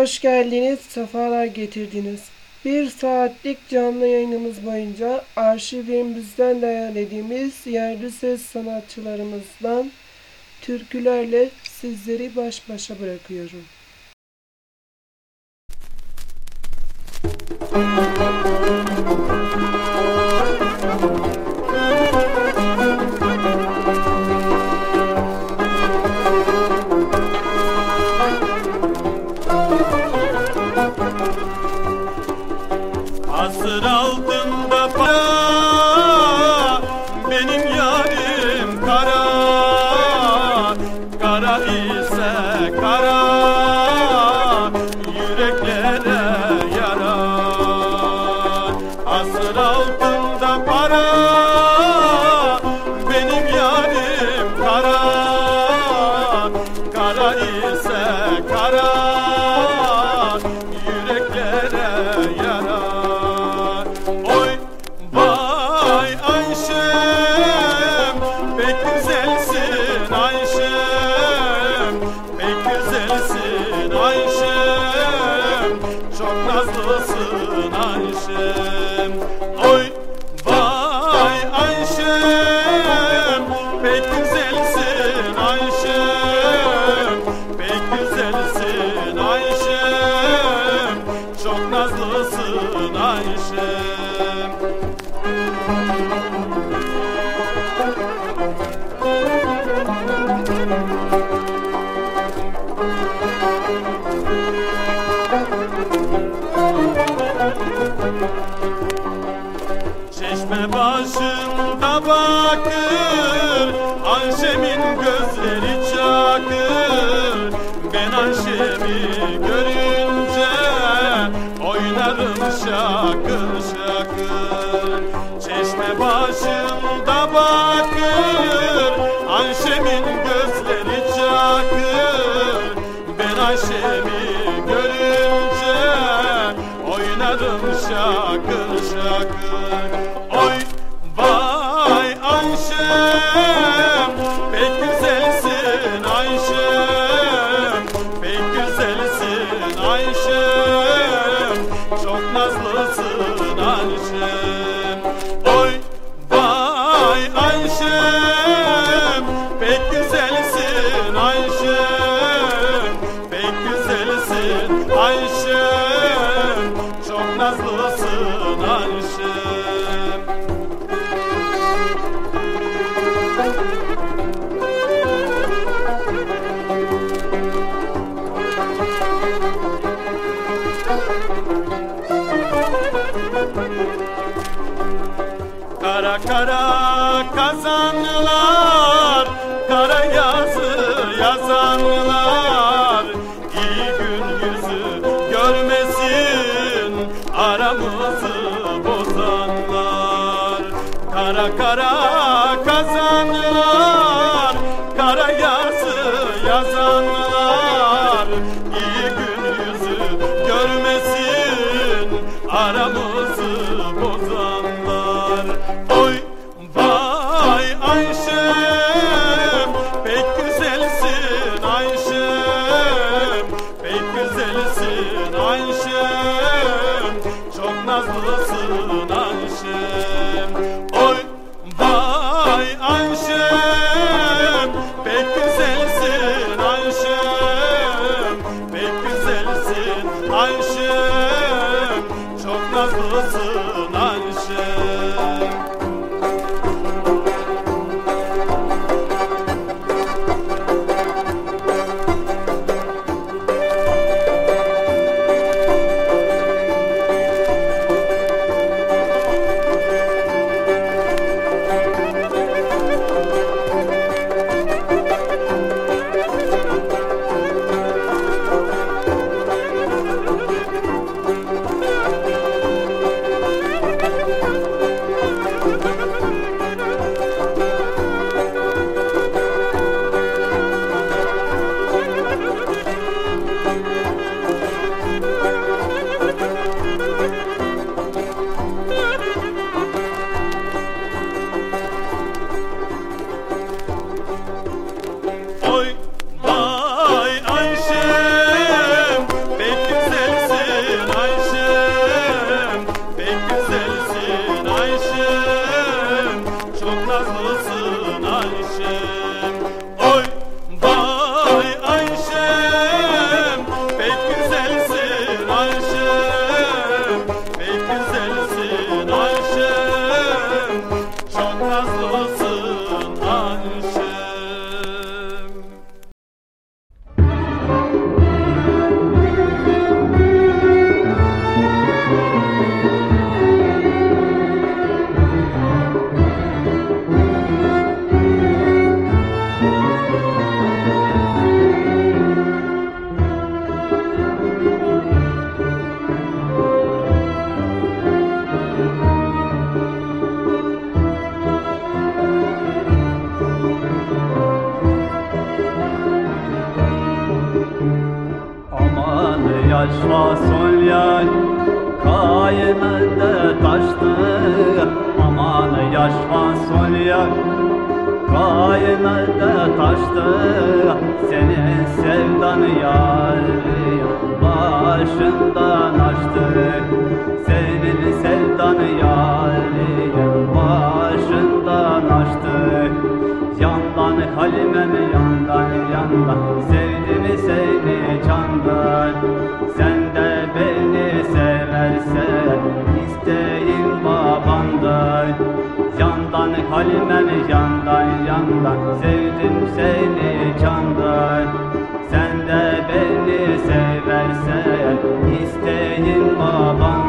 Hoş geldiniz, sefalar getirdiniz. Bir saatlik canlı yayınımız boyunca arşivimizden değerlediğimiz yerli ses sanatçılarımızdan türkülerle sizleri baş başa bırakıyorum. cara. Shaka. yazanlar Kara yazı yazanlar. İyi gün yüzü görmesin Aramızı bozanlar. Kara kara solya Kainatta taştı. Senin sevdan yar Başından açtı Senin sevdan yar Başından açtı Yandan halimem yandan yandan. Sevdimi seni candan. Sen de beni seversen isteğim babandan. Aman kalbim candan candan Sevdim seni candan Sen de beni seversen İsteyin babam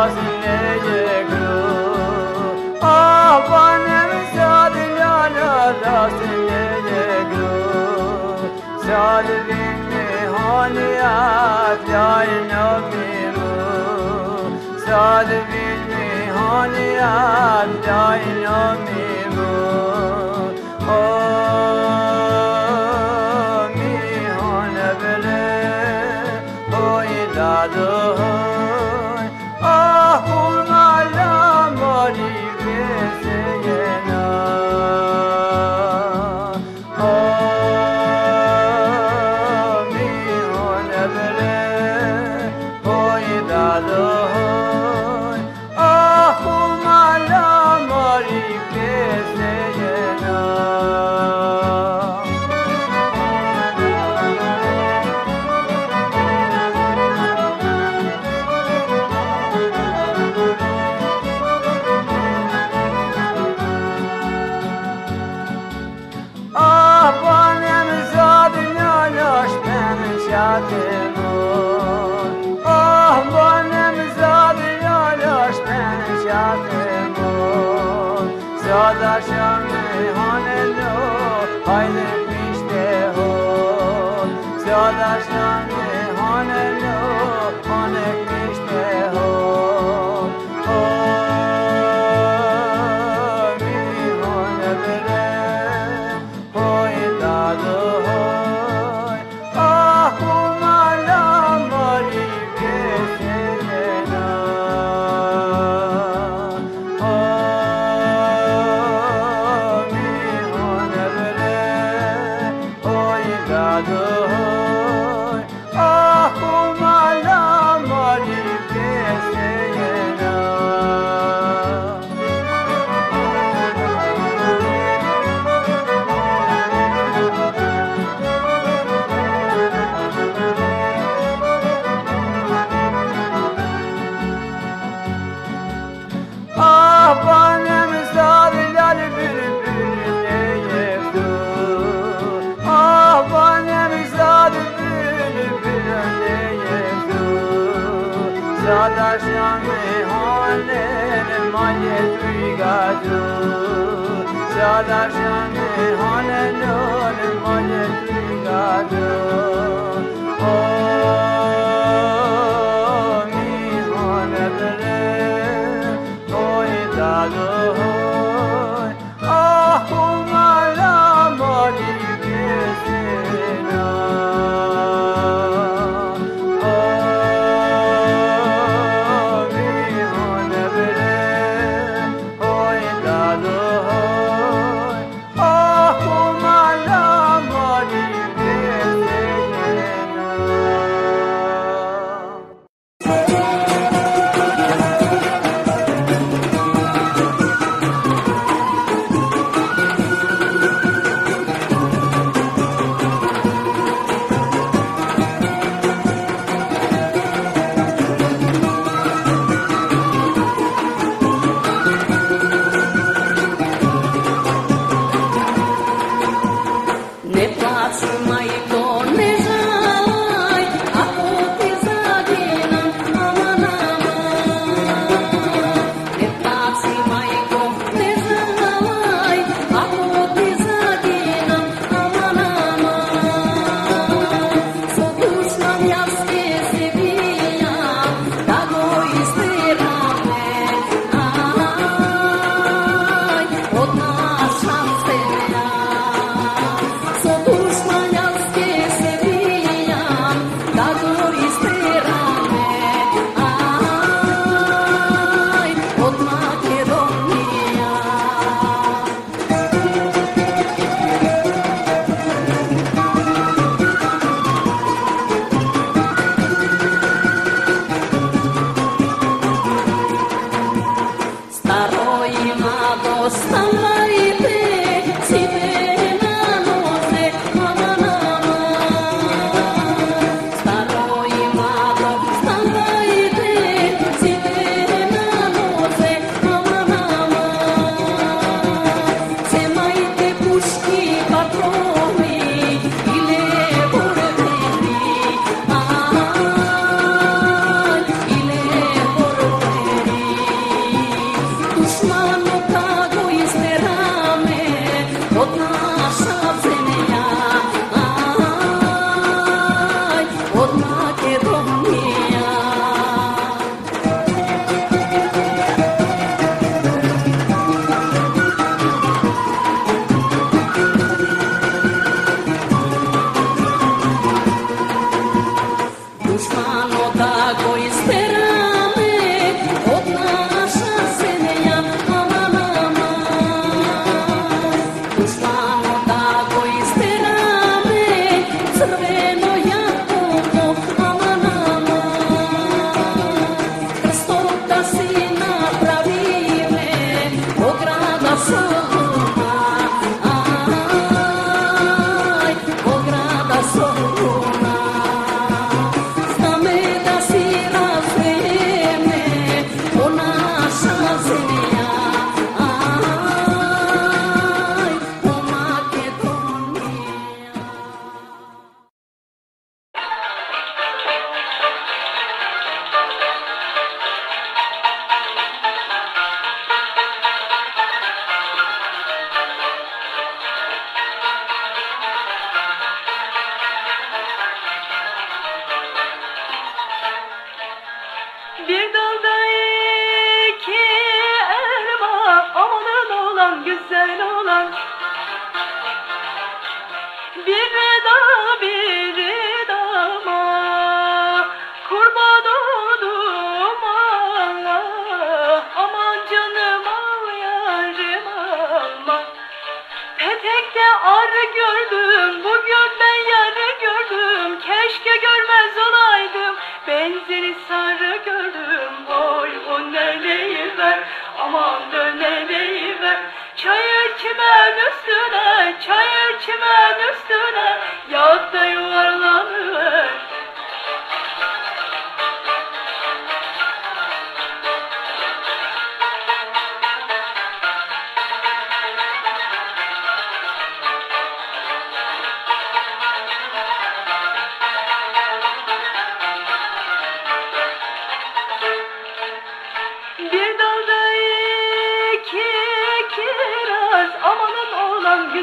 razineye gru Abanem ah, sadilana razineye gru Salvin mihaniyat yayna miru Salvin mihaniyat yayna miru زاد شام هانر مای توی گادو زاد شام هانر مای توی گادو Oh, mi hon adre, oh, italo, oh.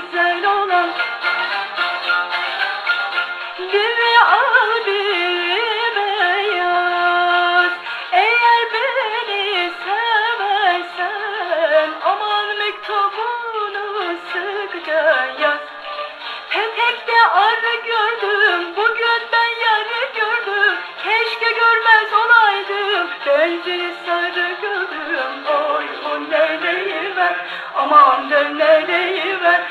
güzel olan. Dünya abime yaz Eğer beni seversen Aman mektubunu sıkça yaz. Petekte arı gördüm Bugün ben yarı gördüm. Keşke görmez olaydım Benzini sarı gördüm Oy bu neredeyim ben Aman dön neredeyim ben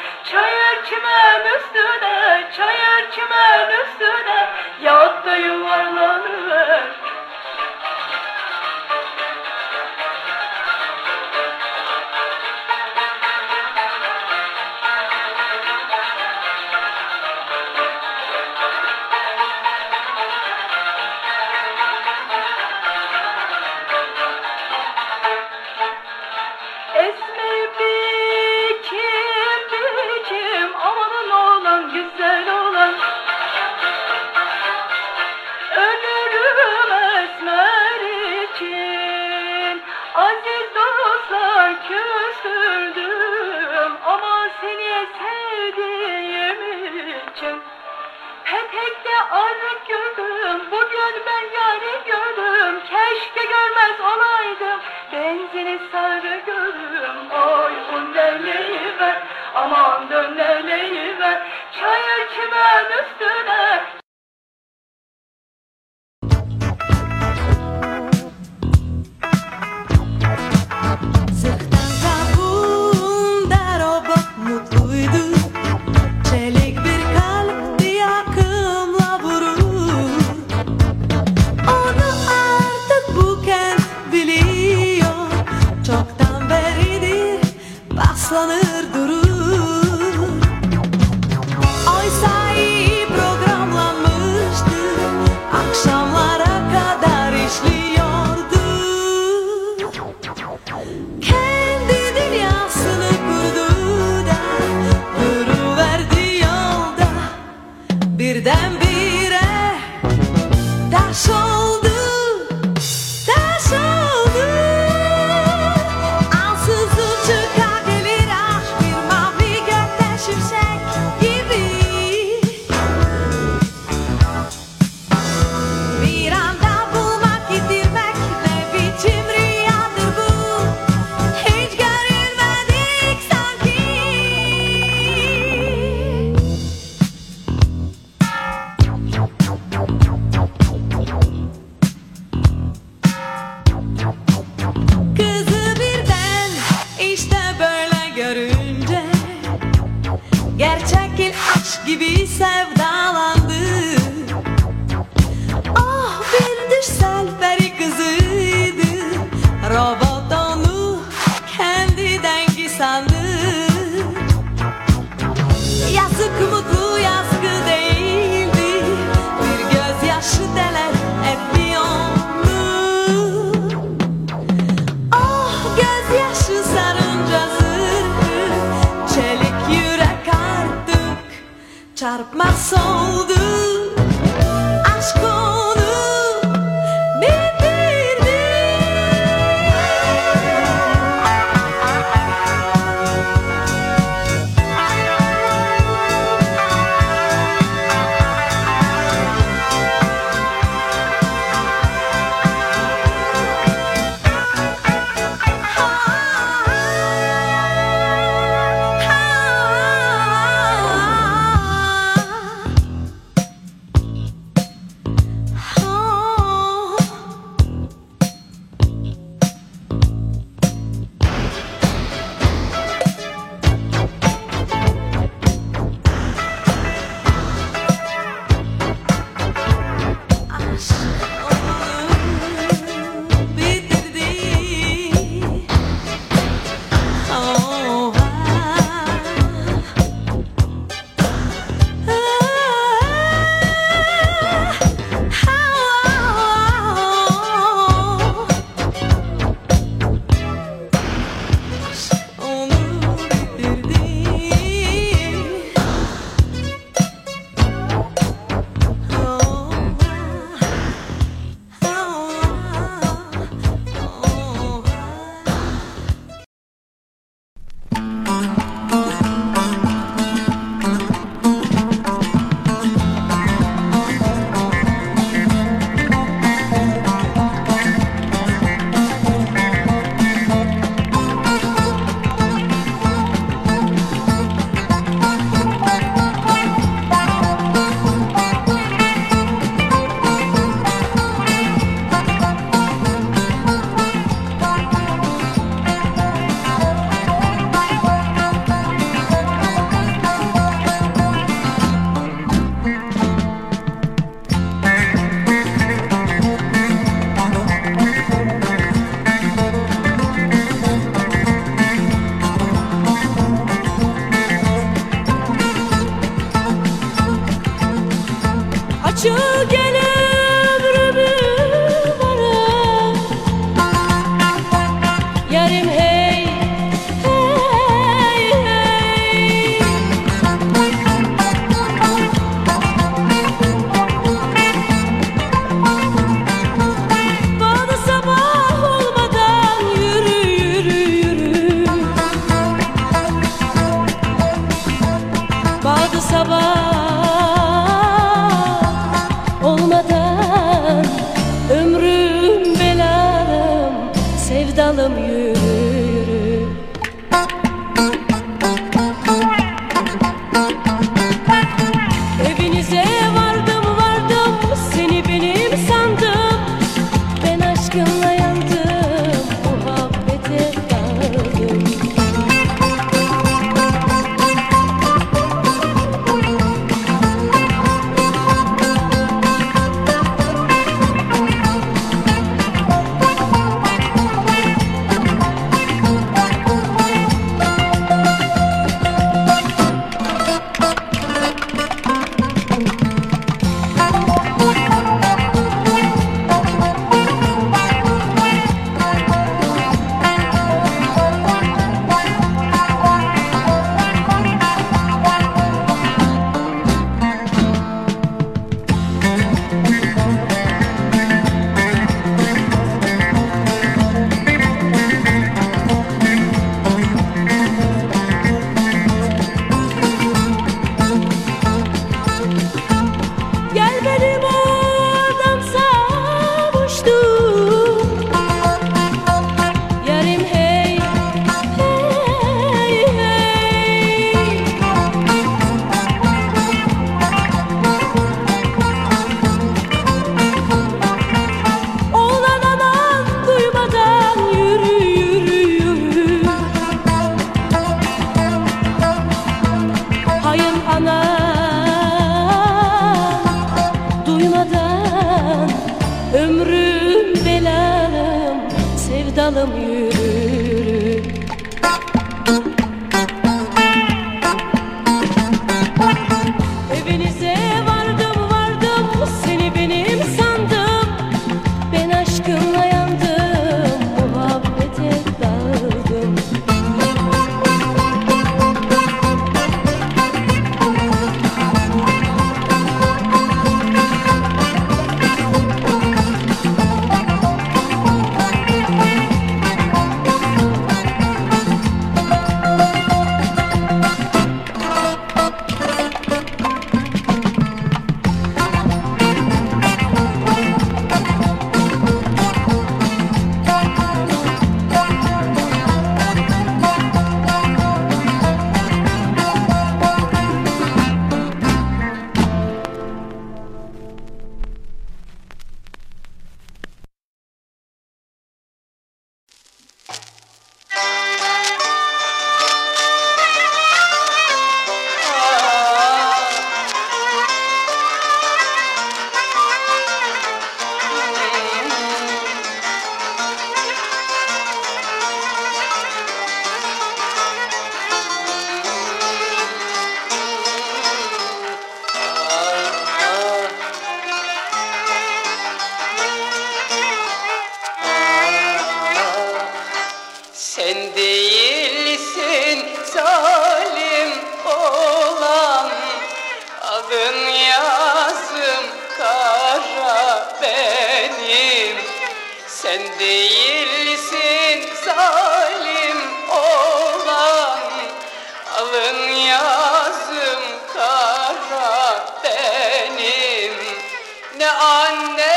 ne anne.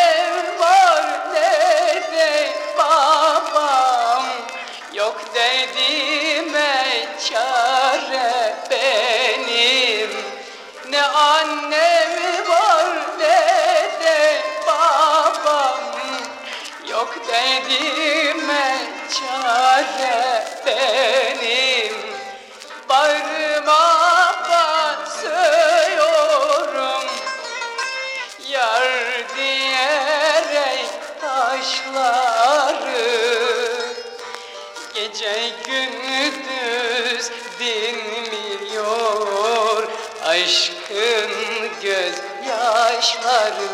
kaşları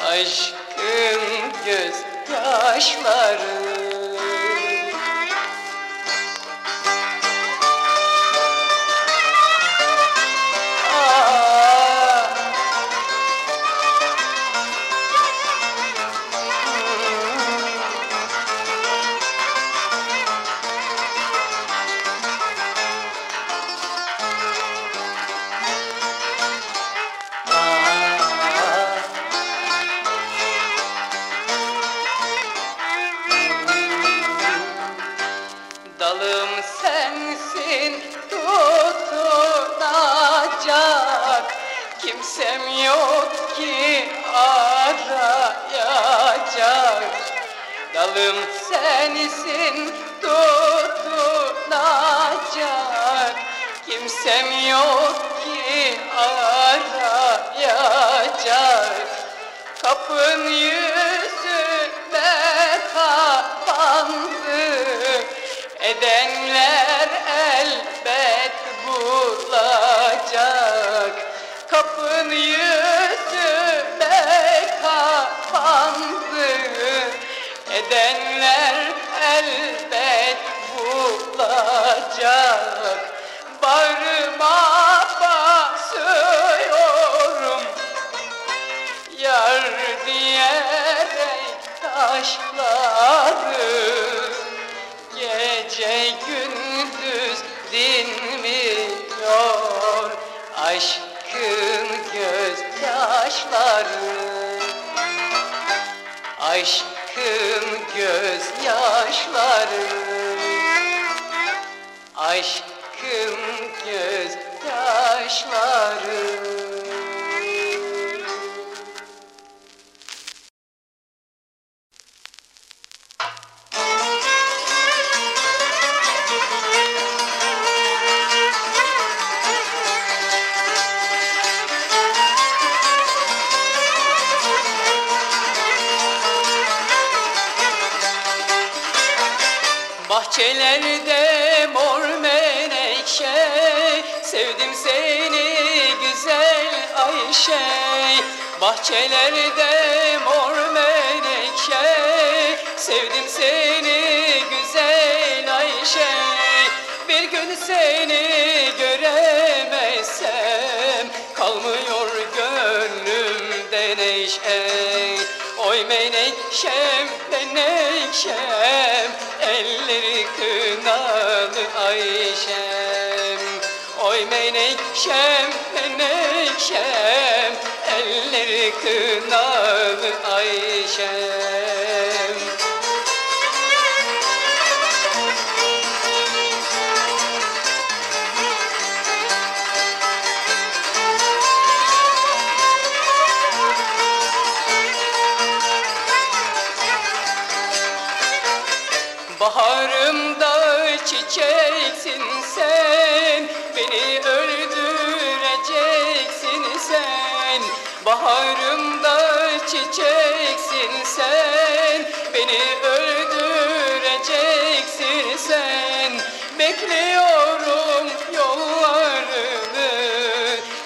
Aşkın gözyaşları. Halkın yüzü de Edenler elbet bulacak. Kapın yüzü de Edenler elbet gece gündüz dinmiyor. Aşkın gözyaşları. Aşkın gözyaşları. Aşkın gözyaşları. Bahçelerde mor menekşe Sevdim seni güzel Ayşe. Bir gün seni göremezsem Kalmıyor gönlümde neşe. Oy menekşem menekşem Elleri kınalı Ayşem. Oy menekşem menekşem eller kınalı Ayşe. öldüreceksin sen Beni öldüreceksin sen. Bekliyorum yollarını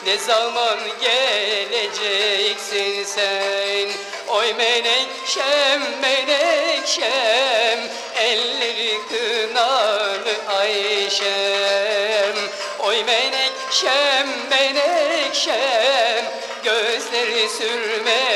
Ne zaman geleceksin sen? Oy menekşem menekşem Elleri kınalı Ayşem. Oy menekşem menekşem Gözleri sürme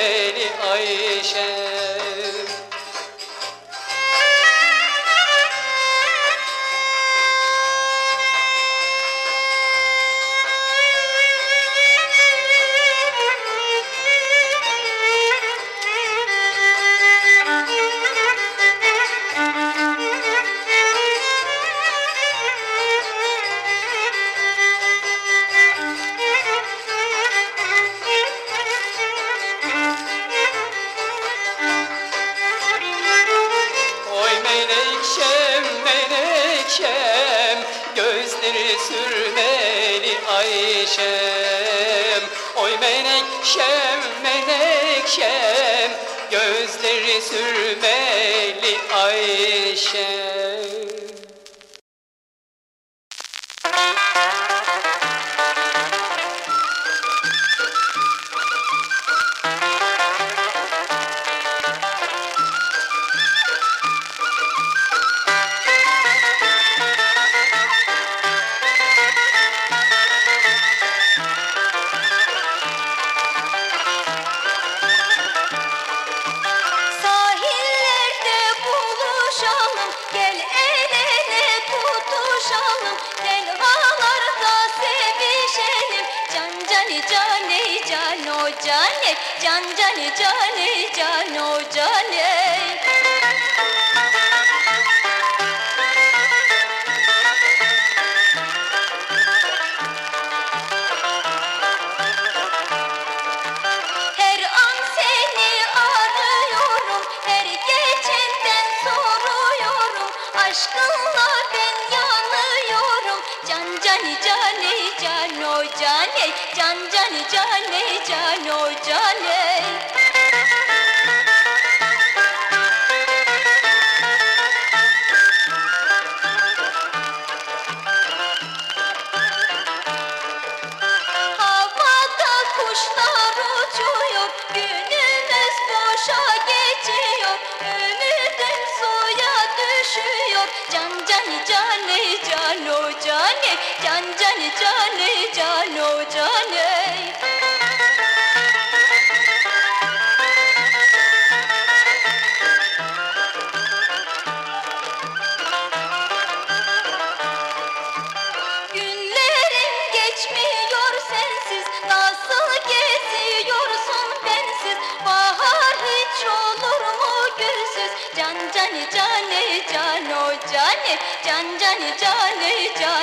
じゃんじゃにじゃね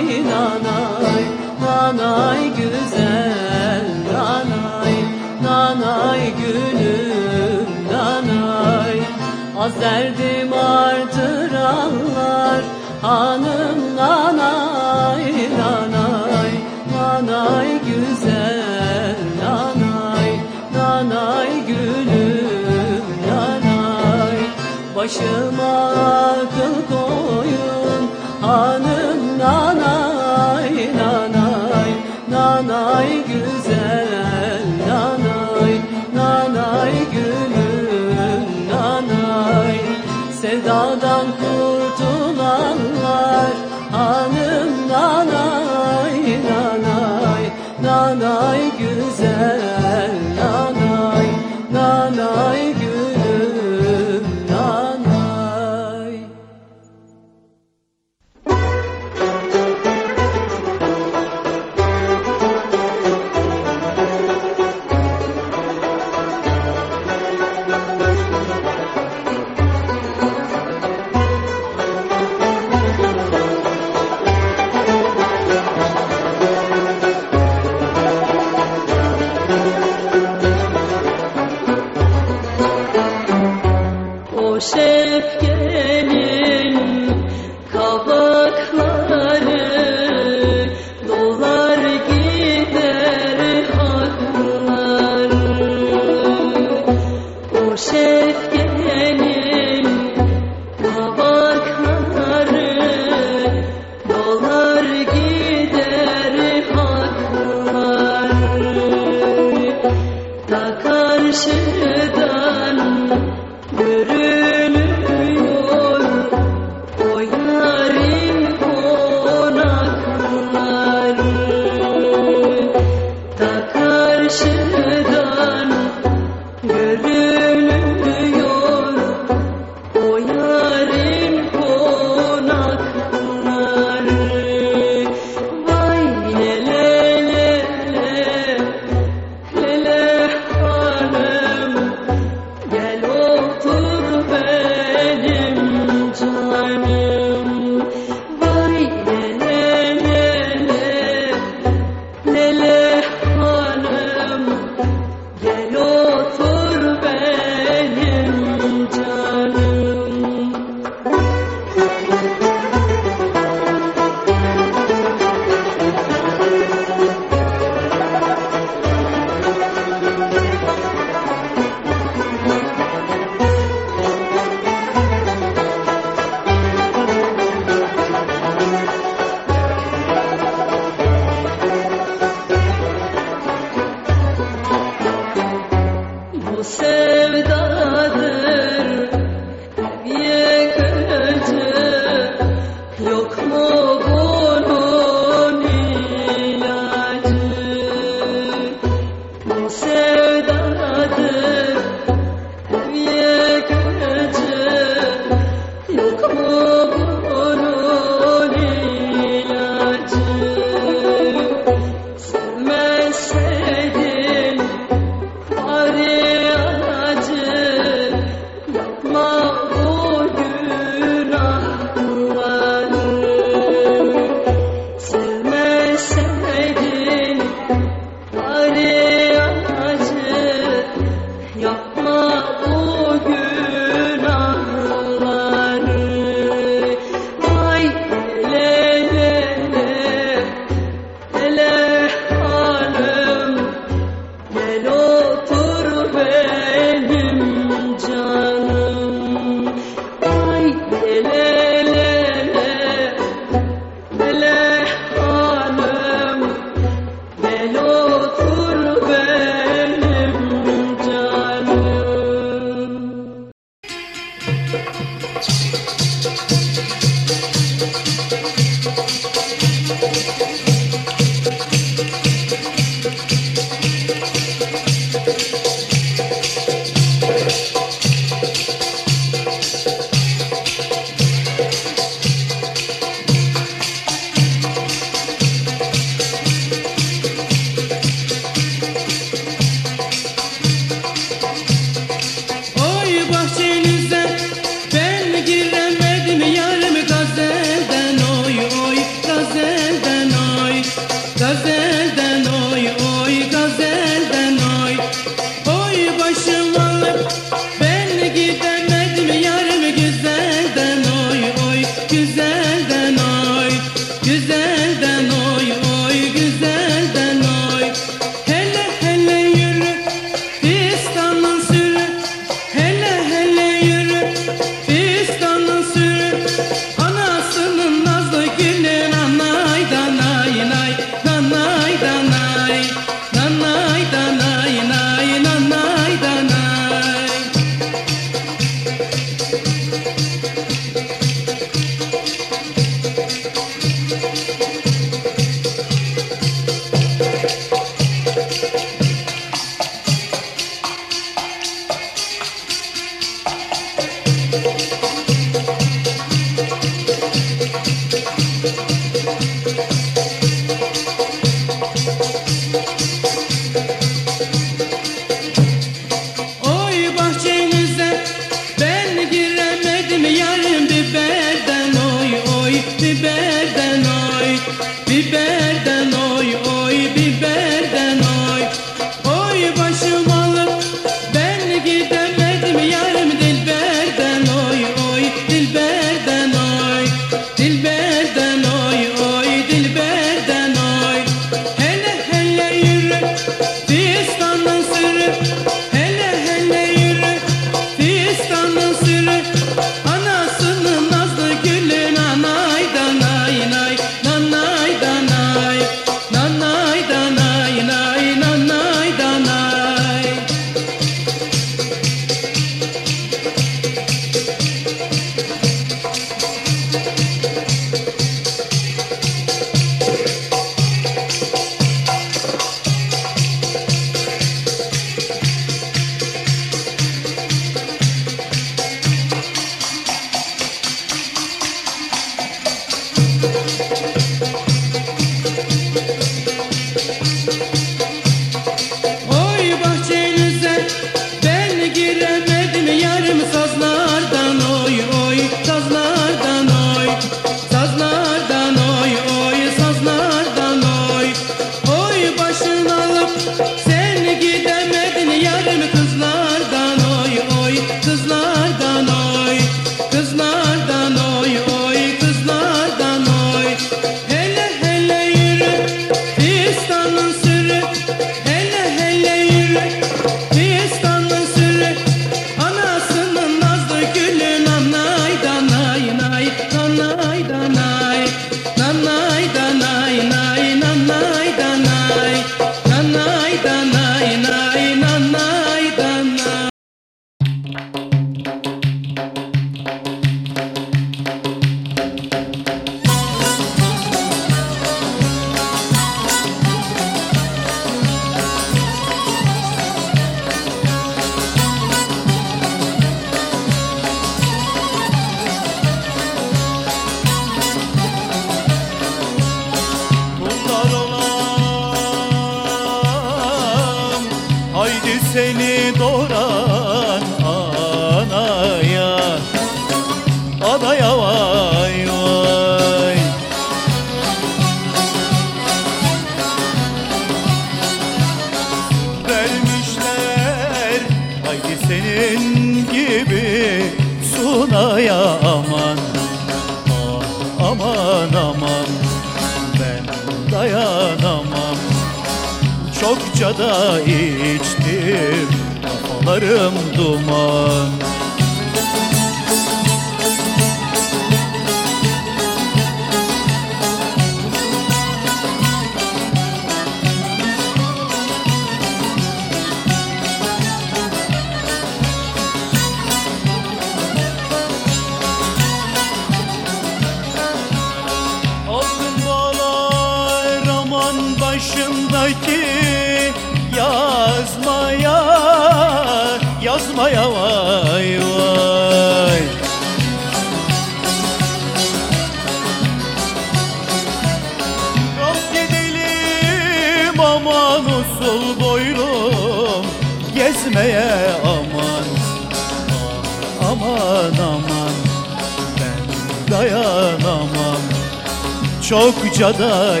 Datça'da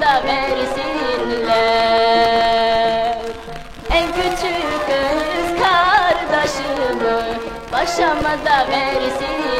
da versinler. En küçük kız kardeşimi başama da versinler.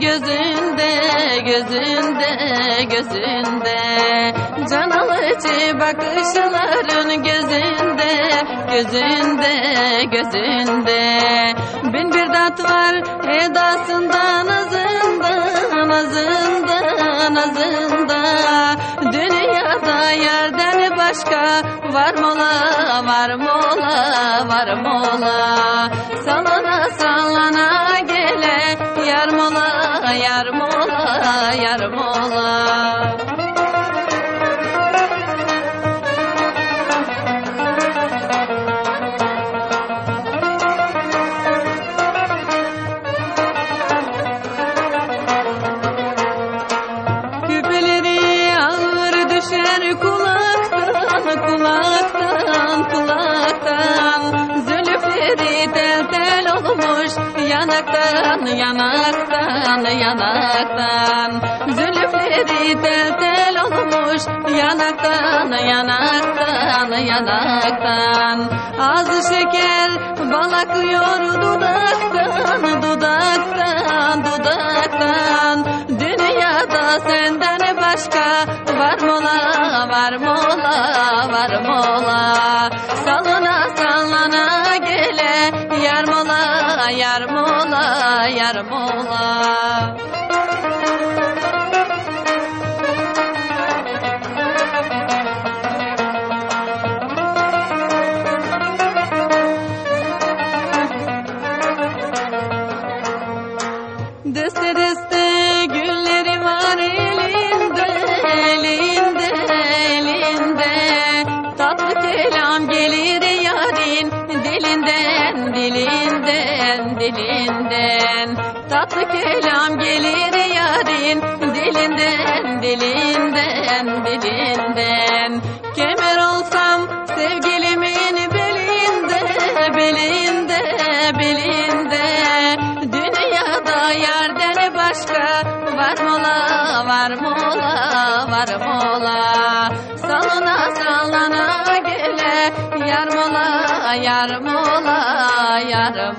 Gözünde, gözünde, gözünde. Can alıcı bakışların gözünde, gözünde, gözünde. Bin bir tat var edasında, nazında, nazında, nazında Dünyada yerden başka var mola, var mola, var mola. Sallana sallana gele yar mola, yar mola, Küpeleri ağır düşer kulaktan, kulaktan, kulaktan. Zülüfleri tel tel olmuş yanaktan, yanaktan, yanaktan Zülüfleri tel tel olmuş. Yanaktan, yanaktan, yanaktan. Ağzı şeker bal akıyor dudaktan, dudaktan, dudaktan. Dünyada senden başka var mola, var mola, var mola. Salına sallana gele yar mola, yar mola, yar mola mola, yar mola, yar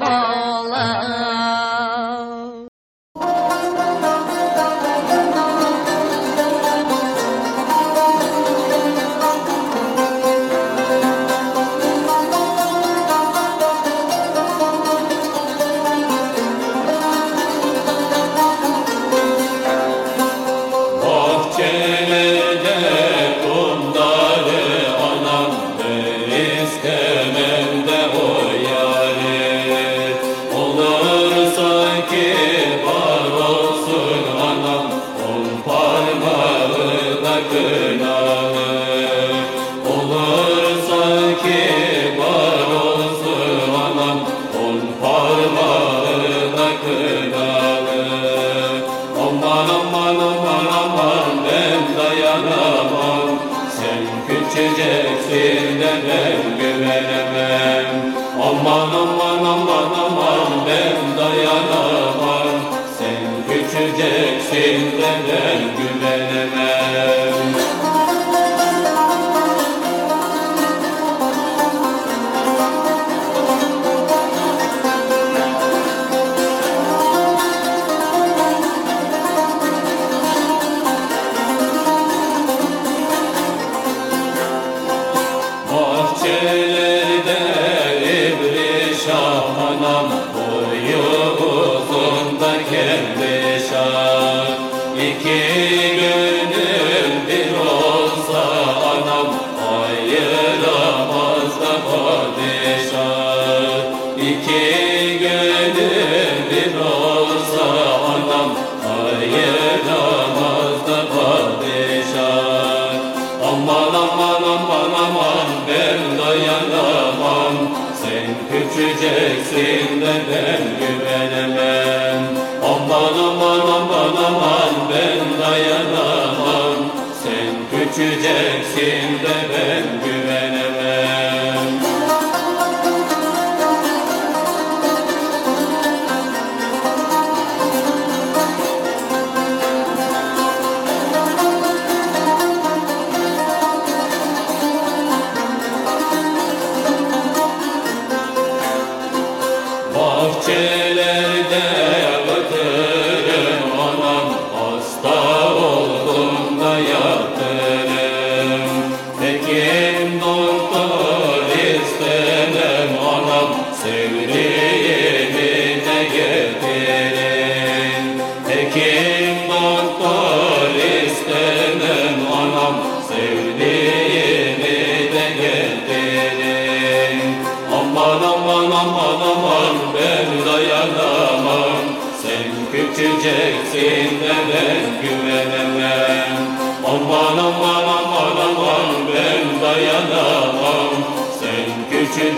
yeah.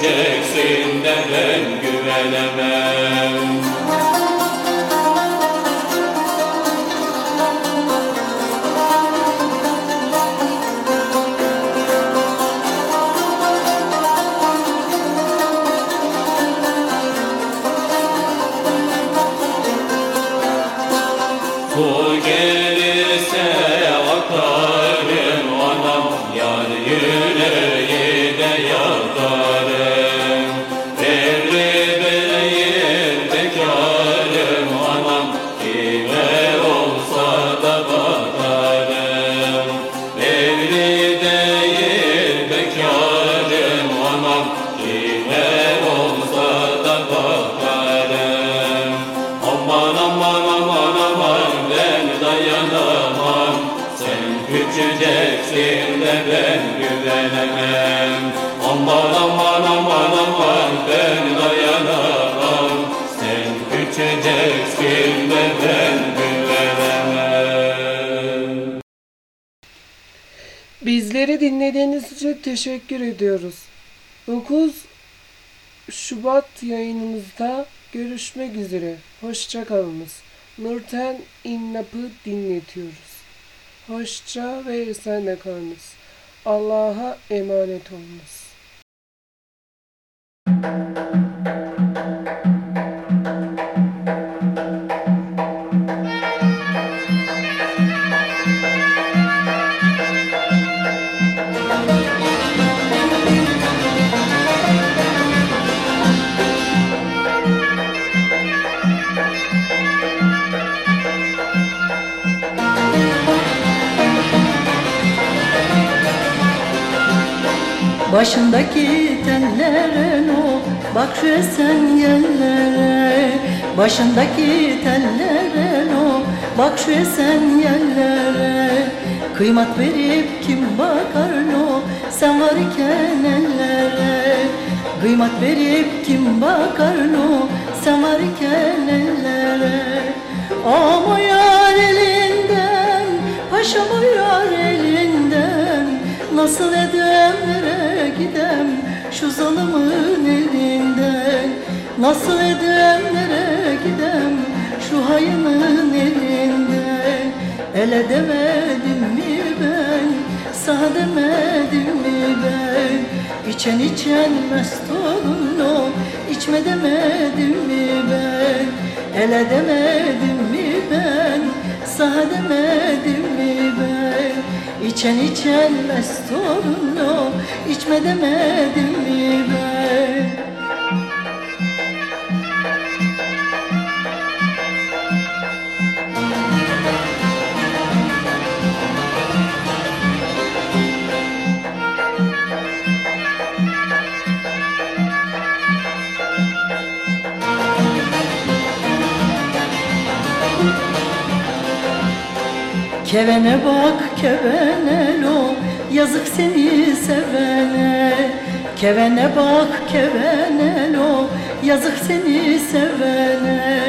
Küçüceksin de ben Bizleri dinlediğiniz için teşekkür ediyoruz. 9 Şubat yayınımızda görüşmek üzere. Hoşçakalınız. Nurten İnnap'ı dinletiyoruz. Hoşça ve esenle kalınız. Allah'a emanet olunuz. Başındaki tellerin o Bak şu esen yerlere. Başındaki tellerin o Bak şu esen yerlere. Kıymat verip kim bakar no Sen var iken ellere. Kıymat verip kim bakar no Sen var iken ellere. Ama yar elinden Paşam o yar elinden Nasıl edem nereye gidem? Şu zalımın elinden. Nasıl edem nereye gidem? Şu hayının elinden. El edemedim mi ben? Sağ demedim mi ben? İçen içen mest olun o İçme demedim mi ben? El edemedim mi ben Sağ demedim mi ben? İçen içen mest olun İçme demedim mi ben Kevene bak kevenelo Yazık seni sevene. Kevene bak kevenelo Yazık seni sevene.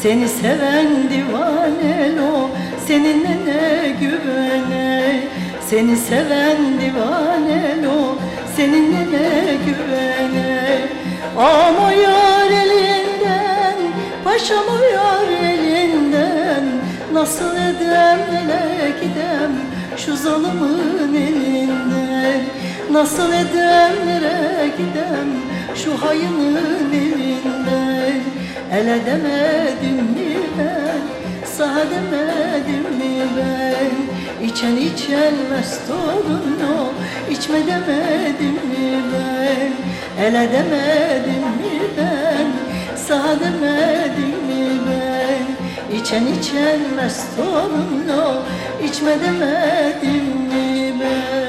Seni seven divanelo Seninle ne güvene. Seni seven divanelo Seninle ne güvene. Ama yar elinden Paşam o yar elinden Nasıl edem ele gidem Şu zalımın elinden? Nasıl edem nereye gidem Şu hayının elinden? Ele demedim mi ben Sağ demedim mi ben? İçen olun o İçme demedim mi ben? Ele demedim mi ben Sağ demedim İçen içen mest oldum no, içme demedim mi ben?